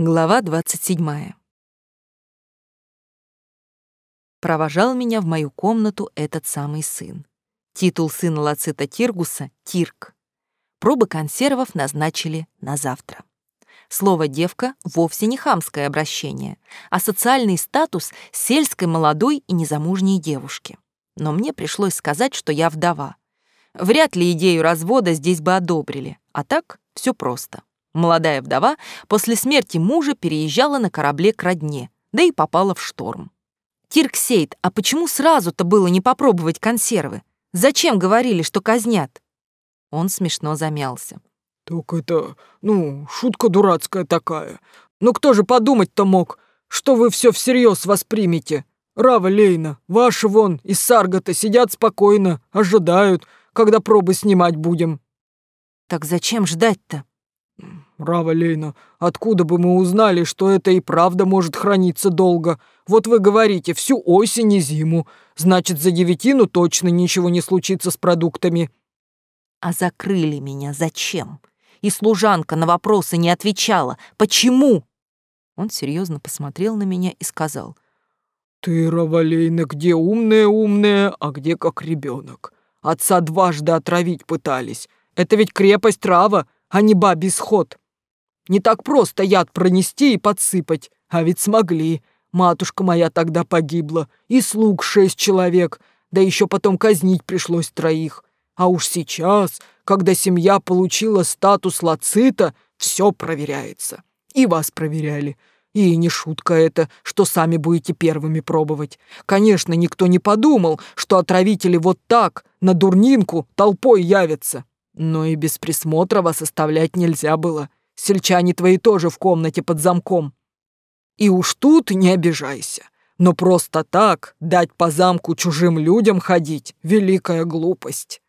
Глава 27. Провожал меня в мою комнату этот самый сын. Титул сына Лацита Тиргуса — Тирк. Пробы консервов назначили на завтра. Слово «девка» вовсе не хамское обращение, а социальный статус сельской молодой и незамужней девушки. Но мне пришлось сказать, что я вдова. Вряд ли идею развода здесь бы одобрили, а так все просто. Молодая вдова после смерти мужа переезжала на корабле к родне, да и попала в шторм. «Тирксейд, а почему сразу-то было не попробовать консервы? Зачем говорили, что казнят?» Он смешно замялся. «Так это, ну, шутка дурацкая такая. Но кто же подумать-то мог, что вы все всерьез воспримете? Рава Лейна, ваши вон из Саргата сидят спокойно, ожидают, когда пробы снимать будем». «Так зачем ждать-то?» «Рава Лейна, откуда бы мы узнали, что это и правда может храниться долго? Вот вы говорите, всю осень и зиму. Значит, за девятину точно ничего не случится с продуктами». «А закрыли меня зачем? И служанка на вопросы не отвечала. Почему?» Он серьезно посмотрел на меня и сказал. «Ты, Равалейна, где умная-умная, а где как ребенок. Отца дважды отравить пытались. Это ведь крепость Рава, а не бабий сход. Не так просто яд пронести и подсыпать, а ведь смогли. Матушка моя тогда погибла, и слуг шесть человек, да еще потом казнить пришлось троих. А уж сейчас, когда семья получила статус лацита, все проверяется. И вас проверяли. И не шутка это, что сами будете первыми пробовать. Конечно, никто не подумал, что отравители вот так, на дурнинку, толпой явятся. Но и без присмотра вас оставлять нельзя было. Сельчане твои тоже в комнате под замком. И уж тут не обижайся. Но просто так дать по замку чужим людям ходить — великая глупость.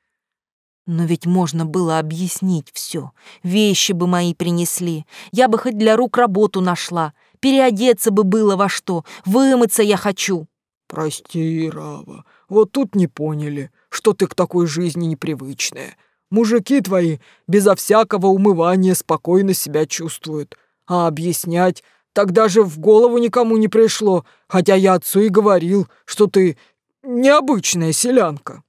Но ведь можно было объяснить все. Вещи бы мои принесли. Я бы хоть для рук работу нашла. Переодеться бы было во что. Вымыться я хочу. Прости, Рава, вот тут не поняли, что ты к такой жизни непривычная. Мужики твои безо всякого умывания спокойно себя чувствуют. А объяснять тогда же в голову никому не пришло, хотя я отцу и говорил, что ты необычная селянка».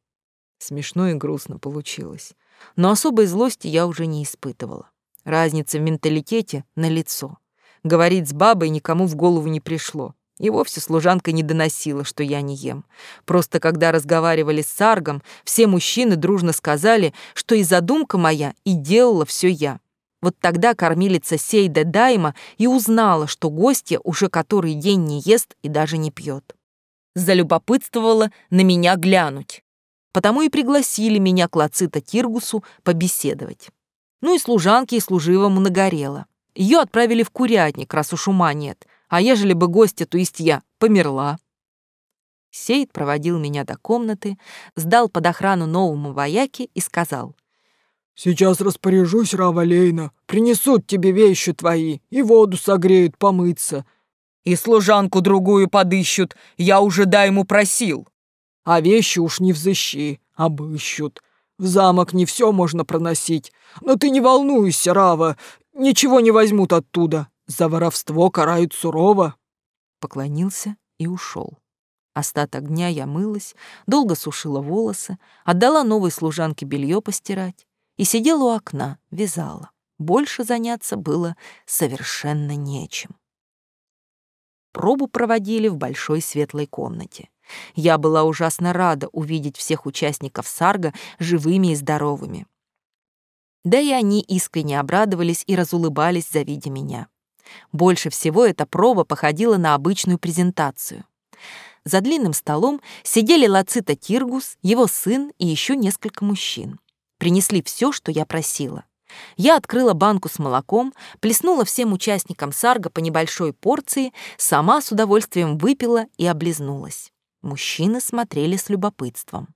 Смешно и грустно получилось. Но особой злости я уже не испытывала. Разница в менталитете на лицо. Говорить с бабой никому в голову не пришло. И вовсе служанка не доносила, что я не ем. Просто когда разговаривали с Саргом, все мужчины дружно сказали, что и задумка моя, и делала все я. Вот тогда кормилица Сейда Дайма и узнала, что гостья уже который день не ест и даже не пьет. Залюбопытствовала на меня глянуть. Потому и пригласили меня к Лацита Тиргусу побеседовать. Ну и служанке и служивому нагорело. Ее отправили в курятник, раз уж ума нет — а ежели бы гостья, то есть я, померла. Сейд проводил меня до комнаты, сдал под охрану новому вояке и сказал. «Сейчас распоряжусь, Равалейна, принесут тебе вещи твои и воду согреют помыться. И служанку другую подыщут, я уже да ему просил. А вещи уж не взыщи, обыщут. В замок не все можно проносить, но ты не волнуйся, Рава, ничего не возьмут оттуда. За воровство карают сурово. Поклонился и ушел. Остаток дня я мылась, долго сушила волосы, отдала новой служанке белье постирать и сидела у окна, вязала. Больше заняться было совершенно нечем. Пробу проводили в большой светлой комнате. Я была ужасно рада увидеть всех участников сарга живыми и здоровыми. Да и они искренне обрадовались и разулыбались, завидя меня. Больше всего эта проба походила на обычную презентацию. За длинным столом сидели Лацита Тиргус, его сын и еще несколько мужчин. Принесли все, что я просила. Я открыла банку с молоком, плеснула всем участникам сарга по небольшой порции, сама с удовольствием выпила и облизнулась. Мужчины смотрели с любопытством.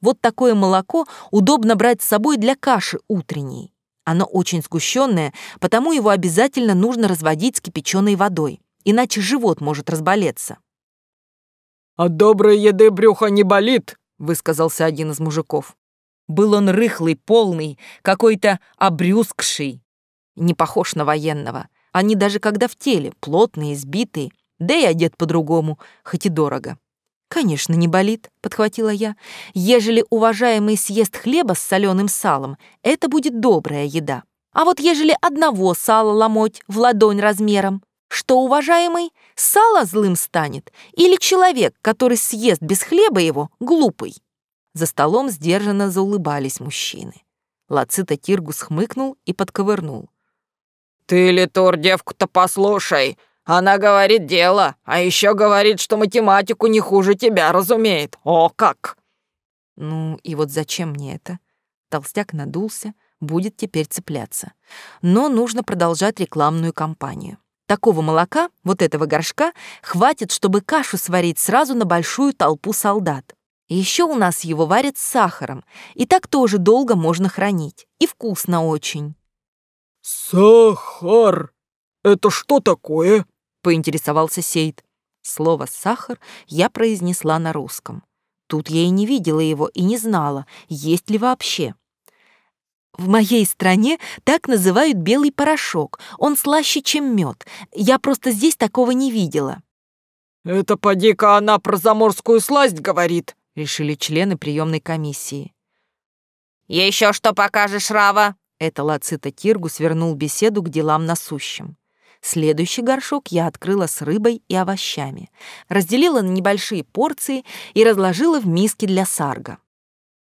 Вот такое молоко удобно брать с собой для каши утренней. Оно очень сгущенное, потому его обязательно нужно разводить с кипяченой водой, иначе живот может разболеться. «От доброй еды брюхо не болит», — высказался один из мужиков. Был он рыхлый, полный, какой-то обрюзгший. Не похож на военного. Они даже когда в теле, плотные, сбитые, да и одет по-другому, хоть и дорого. «Конечно, не болит», — подхватила я. «Ежели уважаемый съест хлеба с соленым салом, это будет добрая еда. А вот ежели одного сала ломоть в ладонь размером, что, уважаемый, сало злым станет, или человек, который съест без хлеба его, глупый?» За столом сдержанно заулыбались мужчины. Лацита Тиргус хмыкнул и подковырнул. «Ты, Литур, девку-то послушай. Она говорит дело, а еще говорит, что математику не хуже тебя разумеет. О, как!» «Ну и вот зачем мне это?» Толстяк надулся, будет теперь цепляться. Но нужно продолжать рекламную кампанию. Такого молока, вот этого горшка, хватит, чтобы кашу сварить сразу на большую толпу солдат. Еще у нас его варят с сахаром, и так тоже долго можно хранить. И вкусно очень. «Сахар! Это что такое?» — поинтересовался Сейд. Слово «сахар» я произнесла на русском. Тут я и не видела его, и не знала, есть ли вообще. В моей стране так называют белый порошок. Он слаще, чем мед. Я просто здесь такого не видела. «Это поди-ка она про заморскую сласть говорит», — решили члены приемной комиссии. «Еще что покажешь, Рава?» Это Лацита Киргу свернул беседу к делам насущим. Следующий горшок я открыла с рыбой и овощами, разделила на небольшие порции и разложила в миске для сарга.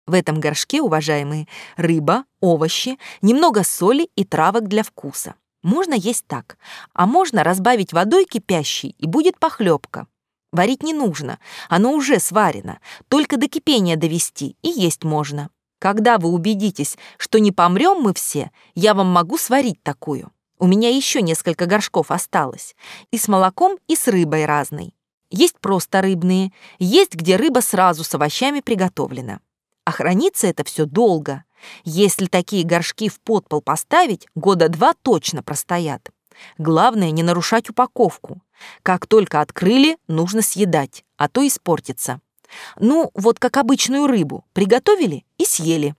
В этом горшке, уважаемые, рыба, овощи, немного соли и травок для вкуса. Можно есть так, а можно разбавить водой кипящей, и будет похлебка. Варить не нужно, оно уже сварено, только до кипения довести, и есть можно. Когда вы убедитесь, что не помрем мы все, я вам могу сварить такую. У меня еще несколько горшков осталось. И с молоком, и с рыбой разной. Есть просто рыбные, есть, где рыба сразу с овощами приготовлена. А хранится это все долго. Если такие горшки в подпол поставить, года два точно простоят. Главное не нарушать упаковку. Как только открыли, нужно съедать, а то испортится. Ну, вот как обычную рыбу, приготовили и съели.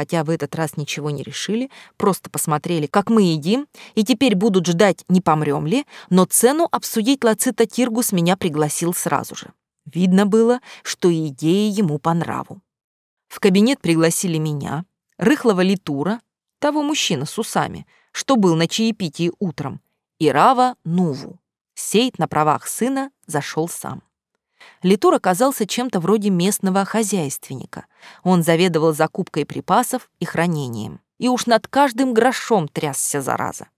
Хотя в этот раз ничего не решили, просто посмотрели, как мы едим, и теперь будут ждать, не помрем ли, но цену обсудить Лацита Тиргус меня пригласил сразу же. Видно было, что идея ему по нраву. В кабинет пригласили меня, рыхлого литура, того мужчину с усами, что был на чаепитии утром, и Рава Нуву. Сейт на правах сына зашел сам. Литур оказался чем-то вроде местного хозяйственника. Он заведовал закупкой припасов и хранением. И уж над каждым грошом трясся зараза.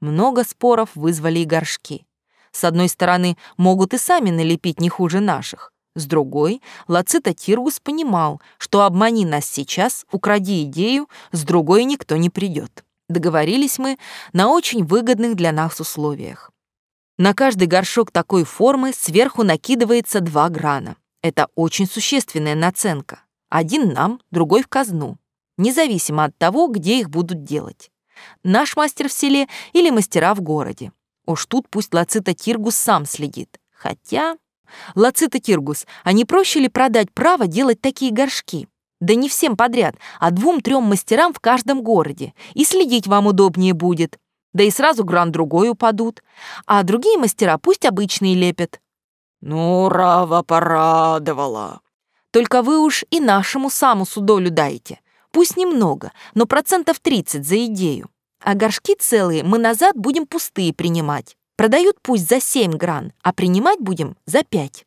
Много споров вызвали и горшки. С одной стороны, могут и сами налепить не хуже наших. С другой, Лацита Тиргус понимал, что обмани нас сейчас, укради идею, с другой никто не придет. Договорились мы на очень выгодных для нас условиях. На каждый горшок такой формы сверху накидывается два грана. Это очень существенная наценка. Один нам, другой в казну. Независимо от того, где их будут делать. Наш мастер в селе или мастера в городе. Уж тут пусть Лацита Тиргус сам следит. Хотя... Лацита Киргус, а не проще ли продать право делать такие горшки? Да не всем подряд, а двум-трем мастерам в каждом городе. И следить вам удобнее будет. Да и сразу гран другой упадут. А другие мастера пусть обычные лепят. Ну, Рава порадовала. Только вы уж и нашему самусу долю дайте. Пусть немного, но процентов 30 за идею. А горшки целые мы назад будем пустые принимать. Продают пусть за 7 гран, а принимать будем за 5.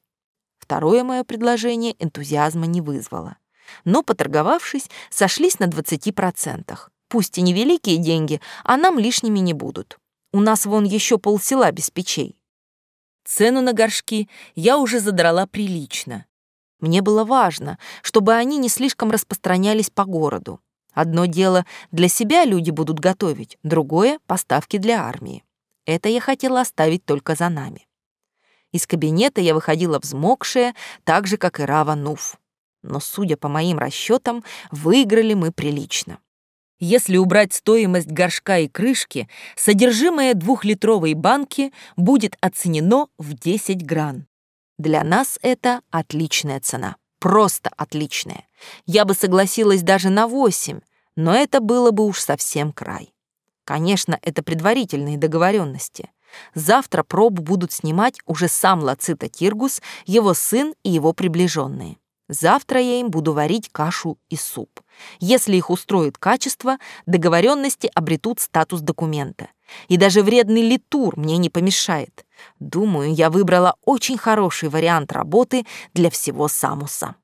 Второе мое предложение энтузиазма не вызвало. Но, поторговавшись, сошлись на 20%. Пусть и невеликие деньги, а нам лишними не будут. У нас вон еще полсела без печей. Цену на горшки я уже задрала прилично. Мне было важно, чтобы они не слишком распространялись по городу. Одно дело для себя люди будут готовить, другое — поставки для армии. Это я хотела оставить только за нами. Из кабинета я выходила взмокшая, так же, как и Рава Нуф. Но, судя по моим расчетам, выиграли мы прилично. Если убрать стоимость горшка и крышки, содержимое двухлитровой банки будет оценено в 10 гран. Для нас это отличная цена. Просто отличная. Я бы согласилась даже на 8, но это было бы уж совсем край. Конечно, это предварительные договоренности. Завтра пробу будут снимать уже сам Лацита Киргус, его сын и его приближенные. Завтра я им буду варить кашу и суп. Если их устроит качество, договоренности обретут статус документа. И даже вредный литур мне не помешает. Думаю, я выбрала очень хороший вариант работы для всего Самуса.